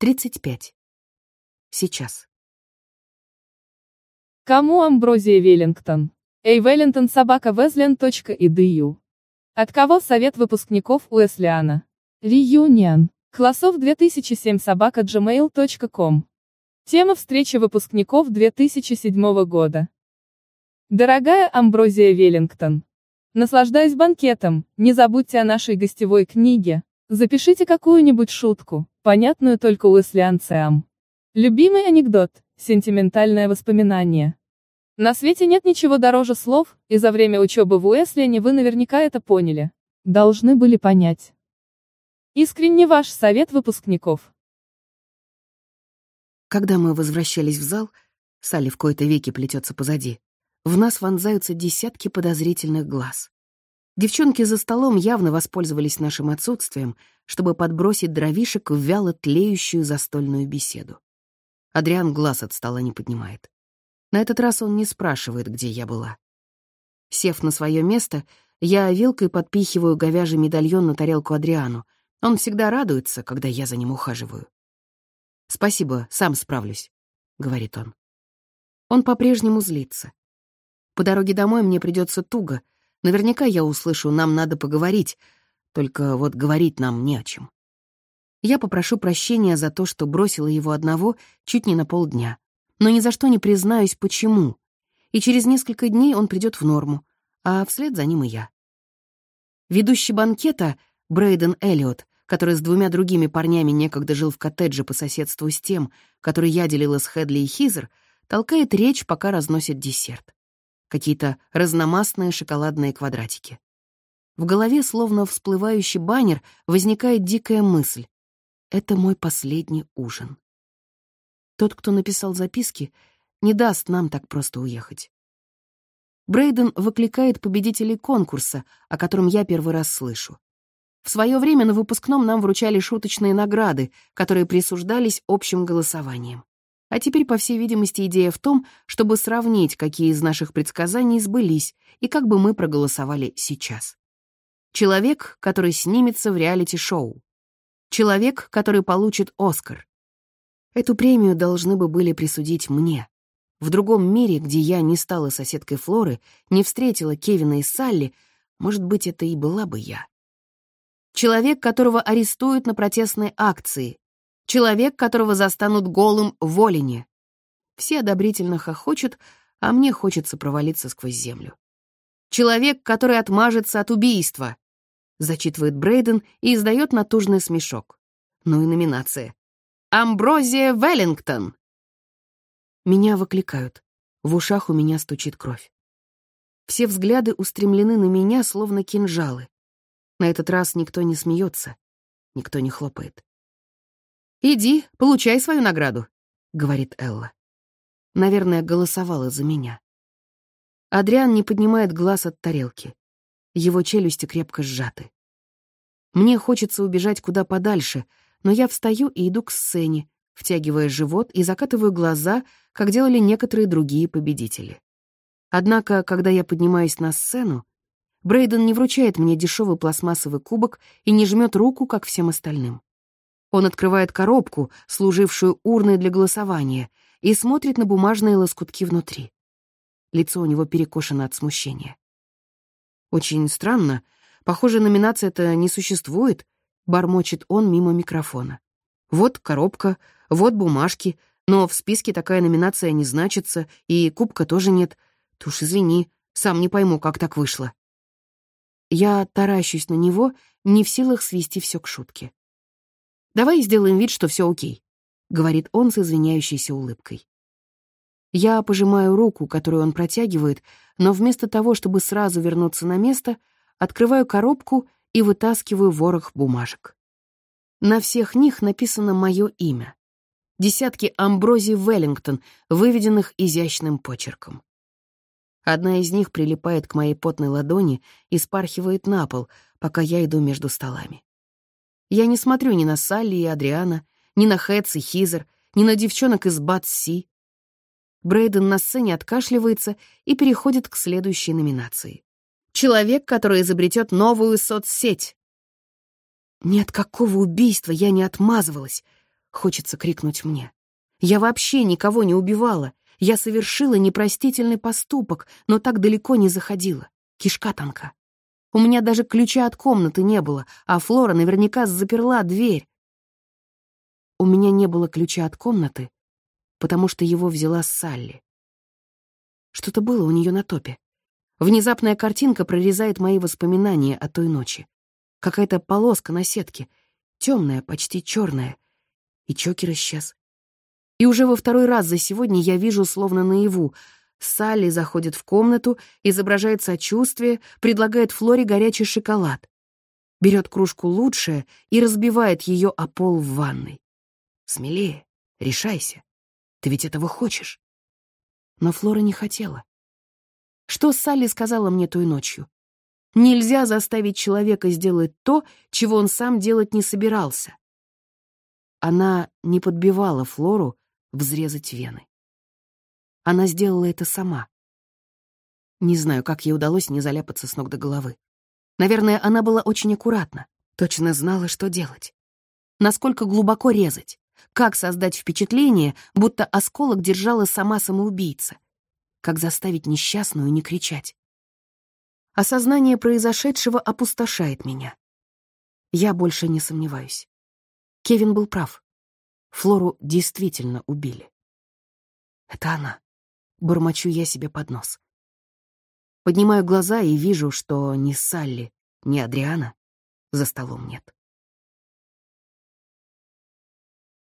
35. Сейчас. Кому Амброзия Веллингтон? Эй, Веллингтон собака Везлен.edu. От кого совет выпускников Уэслиана? Реюнион. Классов 2007 собака gmail.com. Тема встречи выпускников 2007 года. Дорогая Амброзия Веллингтон. Наслаждаясь банкетом, не забудьте о нашей гостевой книге. Запишите какую-нибудь шутку, понятную только уэслианцам. Любимый анекдот, сентиментальное воспоминание. На свете нет ничего дороже слов, и за время учебы в Уэслиане вы наверняка это поняли. Должны были понять. Искренне ваш совет выпускников. Когда мы возвращались в зал, Салли в кои-то веки плетется позади. В нас вонзаются десятки подозрительных глаз. Девчонки за столом явно воспользовались нашим отсутствием, чтобы подбросить дровишек в вяло тлеющую застольную беседу. Адриан глаз от стола не поднимает. На этот раз он не спрашивает, где я была. Сев на свое место, я вилкой подпихиваю говяжий медальон на тарелку Адриану. Он всегда радуется, когда я за ним ухаживаю. «Спасибо, сам справлюсь», — говорит он. Он по-прежнему злится. По дороге домой мне придется туго — Наверняка я услышу «нам надо поговорить», только вот говорить нам не о чем. Я попрошу прощения за то, что бросила его одного чуть не на полдня, но ни за что не признаюсь, почему. И через несколько дней он придет в норму, а вслед за ним и я. Ведущий банкета, Брейден Эллиот, который с двумя другими парнями некогда жил в коттедже по соседству с тем, который я делила с Хедли и Хизер, толкает речь, пока разносит десерт какие-то разномастные шоколадные квадратики. В голове, словно всплывающий баннер, возникает дикая мысль. Это мой последний ужин. Тот, кто написал записки, не даст нам так просто уехать. Брейден выкликает победителей конкурса, о котором я первый раз слышу. В свое время на выпускном нам вручали шуточные награды, которые присуждались общим голосованием. А теперь, по всей видимости, идея в том, чтобы сравнить, какие из наших предсказаний сбылись и как бы мы проголосовали сейчас. Человек, который снимется в реалити-шоу. Человек, который получит Оскар. Эту премию должны бы были присудить мне. В другом мире, где я не стала соседкой Флоры, не встретила Кевина и Салли, может быть, это и была бы я. Человек, которого арестуют на протестной акции, Человек, которого застанут голым в Олине. Все одобрительно хохочут, а мне хочется провалиться сквозь землю. Человек, который отмажется от убийства. Зачитывает Брейден и издает натужный смешок. Ну и номинация. Амброзия Веллингтон. Меня выкликают. В ушах у меня стучит кровь. Все взгляды устремлены на меня, словно кинжалы. На этот раз никто не смеется, никто не хлопает. «Иди, получай свою награду», — говорит Элла. Наверное, голосовала за меня. Адриан не поднимает глаз от тарелки. Его челюсти крепко сжаты. Мне хочется убежать куда подальше, но я встаю и иду к сцене, втягивая живот и закатываю глаза, как делали некоторые другие победители. Однако, когда я поднимаюсь на сцену, Брейден не вручает мне дешевый пластмассовый кубок и не жмет руку, как всем остальным. Он открывает коробку, служившую урной для голосования, и смотрит на бумажные лоскутки внутри. Лицо у него перекошено от смущения. «Очень странно. Похоже, номинация-то не существует», — бормочет он мимо микрофона. «Вот коробка, вот бумажки, но в списке такая номинация не значится, и кубка тоже нет. Ты уж извини, сам не пойму, как так вышло». Я таращусь на него, не в силах свести все к шутке. Давай сделаем вид, что все окей», — говорит он с извиняющейся улыбкой. Я пожимаю руку, которую он протягивает, но вместо того, чтобы сразу вернуться на место, открываю коробку и вытаскиваю ворох бумажек. На всех них написано мое имя. Десятки Амброзий Веллингтон, выведенных изящным почерком. Одна из них прилипает к моей потной ладони и спархивает на пол, пока я иду между столами. Я не смотрю ни на Салли и Адриана, ни на Хэтс и Хизер, ни на девчонок из Бат-Си. Брейден на сцене откашливается и переходит к следующей номинации. Человек, который изобретет новую соцсеть. Ни от какого убийства я не отмазывалась. хочется крикнуть мне. Я вообще никого не убивала. Я совершила непростительный поступок, но так далеко не заходила. Кишка тонка. У меня даже ключа от комнаты не было, а Флора наверняка заперла дверь. У меня не было ключа от комнаты, потому что его взяла Салли. Что-то было у нее на топе. Внезапная картинка прорезает мои воспоминания о той ночи. Какая-то полоска на сетке, темная, почти черная. И чокер исчез. И уже во второй раз за сегодня я вижу словно наяву. Салли заходит в комнату, изображает сочувствие, предлагает Флоре горячий шоколад. Берет кружку лучшее и разбивает ее о пол в ванной. Смелее, решайся. Ты ведь этого хочешь. Но Флора не хотела. Что Салли сказала мне той ночью? Нельзя заставить человека сделать то, чего он сам делать не собирался. Она не подбивала Флору взрезать вены. Она сделала это сама. Не знаю, как ей удалось не заляпаться с ног до головы. Наверное, она была очень аккуратна, точно знала, что делать. Насколько глубоко резать, как создать впечатление, будто осколок держала сама самоубийца, как заставить несчастную не кричать. Осознание произошедшего опустошает меня. Я больше не сомневаюсь. Кевин был прав. Флору действительно убили. Это она. Бормочу я себе под нос. Поднимаю глаза и вижу, что ни Салли, ни Адриана за столом нет.